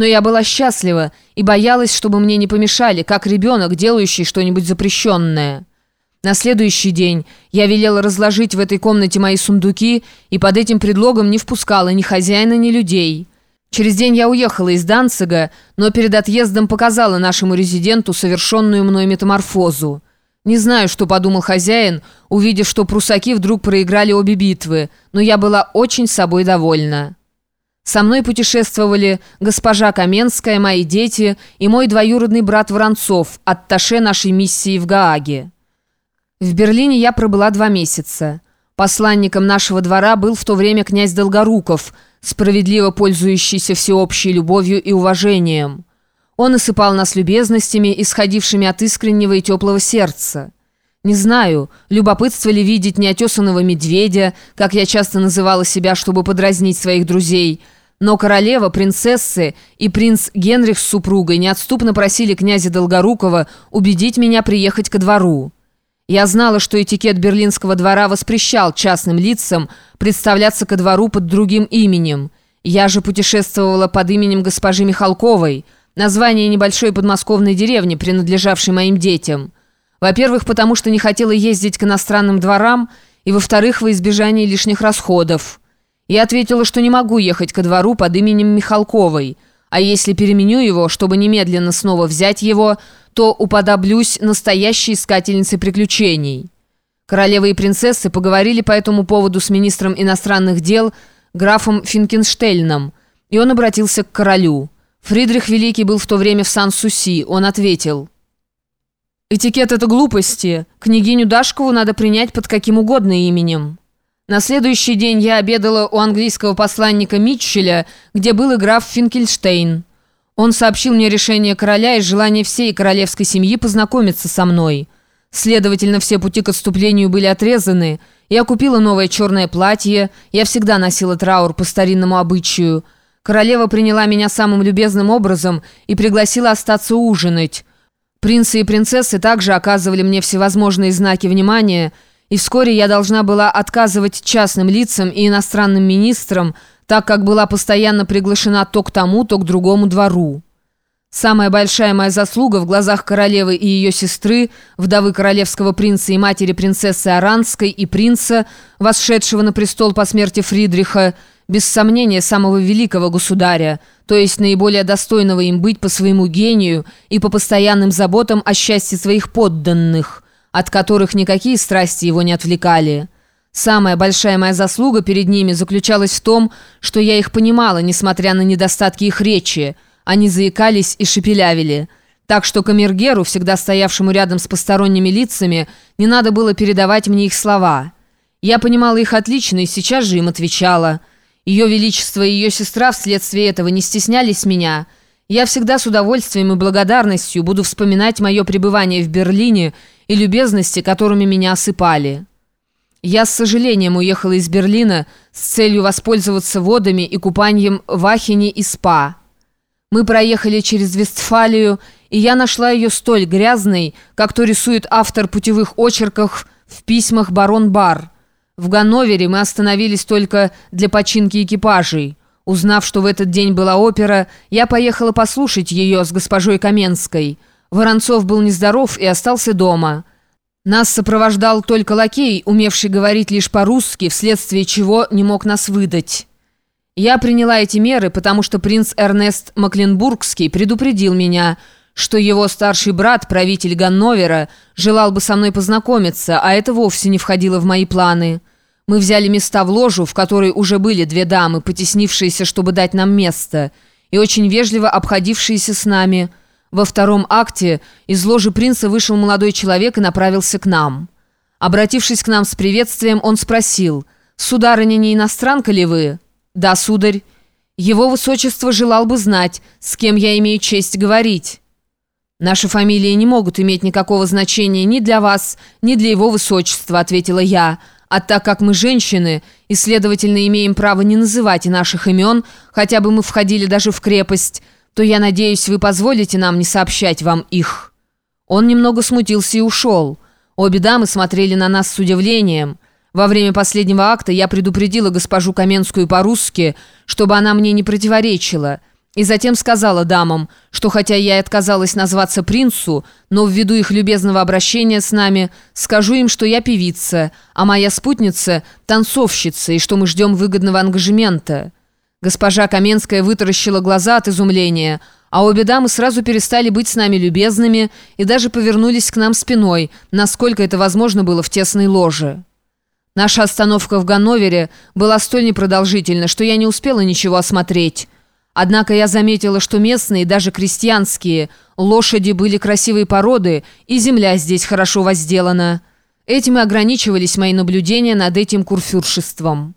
Но я была счастлива и боялась, чтобы мне не помешали, как ребенок, делающий что-нибудь запрещенное. На следующий день я велела разложить в этой комнате мои сундуки и под этим предлогом не впускала ни хозяина, ни людей. Через день я уехала из Данцига, но перед отъездом показала нашему резиденту совершенную мной метаморфозу. Не знаю, что подумал хозяин, увидев, что прусаки вдруг проиграли обе битвы, но я была очень собой довольна. Со мной путешествовали госпожа Каменская, мои дети и мой двоюродный брат Воронцов, атташе нашей миссии в Гааге. В Берлине я пробыла два месяца. Посланником нашего двора был в то время князь Долгоруков, справедливо пользующийся всеобщей любовью и уважением. Он осыпал нас любезностями, исходившими от искреннего и теплого сердца. Не знаю, любопытство ли видеть неотесанного медведя, как я часто называла себя, чтобы подразнить своих друзей, но королева, принцессы и принц Генрих с супругой неотступно просили князя Долгорукова убедить меня приехать ко двору. Я знала, что этикет берлинского двора воспрещал частным лицам представляться ко двору под другим именем. Я же путешествовала под именем госпожи Михалковой, название небольшой подмосковной деревни, принадлежавшей моим детям. Во-первых, потому что не хотела ездить к иностранным дворам, и во-вторых, во избежание лишних расходов. Я ответила, что не могу ехать ко двору под именем Михалковой – а если переменю его, чтобы немедленно снова взять его, то уподоблюсь настоящей искательнице приключений. Королева и принцессы поговорили по этому поводу с министром иностранных дел графом Финкенштельном, и он обратился к королю. Фридрих Великий был в то время в Сан-Суси. Он ответил... «Этикет — это глупости. Княгиню Дашкову надо принять под каким угодно именем». На следующий день я обедала у английского посланника Митчеля, где был и граф Финкельштейн. Он сообщил мне решение короля и желание всей королевской семьи познакомиться со мной. Следовательно, все пути к отступлению были отрезаны. Я купила новое черное платье, я всегда носила траур по старинному обычаю. Королева приняла меня самым любезным образом и пригласила остаться ужинать. Принцы и принцессы также оказывали мне всевозможные знаки внимания – и вскоре я должна была отказывать частным лицам и иностранным министрам, так как была постоянно приглашена то к тому, то к другому двору. Самая большая моя заслуга в глазах королевы и ее сестры, вдовы королевского принца и матери принцессы Аранской и принца, восшедшего на престол по смерти Фридриха, без сомнения самого великого государя, то есть наиболее достойного им быть по своему гению и по постоянным заботам о счастье своих подданных – от которых никакие страсти его не отвлекали. Самая большая моя заслуга перед ними заключалась в том, что я их понимала, несмотря на недостатки их речи. Они заикались и шепелявили. Так что камергеру, всегда стоявшему рядом с посторонними лицами, не надо было передавать мне их слова. Я понимала их отлично и сейчас же им отвечала. Ее Величество и ее сестра вследствие этого не стеснялись меня – я всегда с удовольствием и благодарностью буду вспоминать мое пребывание в Берлине и любезности, которыми меня осыпали. Я с сожалением уехала из Берлина с целью воспользоваться водами и купанием в Ахене и Спа. Мы проехали через Вестфалию, и я нашла ее столь грязной, как то рисует автор путевых очерков в письмах барон Бар. В Ганновере мы остановились только для починки экипажей. Узнав, что в этот день была опера, я поехала послушать ее с госпожой Каменской. Воронцов был нездоров и остался дома. Нас сопровождал только лакей, умевший говорить лишь по-русски, вследствие чего не мог нас выдать. Я приняла эти меры, потому что принц Эрнест Макленбургский предупредил меня, что его старший брат, правитель Ганновера, желал бы со мной познакомиться, а это вовсе не входило в мои планы». Мы взяли места в ложу, в которой уже были две дамы, потеснившиеся, чтобы дать нам место, и очень вежливо обходившиеся с нами. Во втором акте из ложи принца вышел молодой человек и направился к нам. Обратившись к нам с приветствием, он спросил, «Сударыня, не иностранка ли вы?» «Да, сударь. Его высочество желал бы знать, с кем я имею честь говорить». «Наши фамилии не могут иметь никакого значения ни для вас, ни для его высочества», — ответила я, — а так как мы женщины и, следовательно, имеем право не называть наших имен, хотя бы мы входили даже в крепость, то я надеюсь, вы позволите нам не сообщать вам их». Он немного смутился и ушел. Обе дамы смотрели на нас с удивлением. Во время последнего акта я предупредила госпожу Каменскую по-русски, чтобы она мне не противоречила. И затем сказала дамам, что хотя я и отказалась назваться принцу, но ввиду их любезного обращения с нами, скажу им, что я певица, а моя спутница – танцовщица, и что мы ждем выгодного ангажемента. Госпожа Каменская вытаращила глаза от изумления, а обе дамы сразу перестали быть с нами любезными и даже повернулись к нам спиной, насколько это возможно было в тесной ложе. Наша остановка в Ганновере была столь непродолжительна, что я не успела ничего осмотреть. Однако я заметила, что местные, даже крестьянские, лошади были красивой породы, и земля здесь хорошо возделана. Этим и ограничивались мои наблюдения над этим курфюршеством.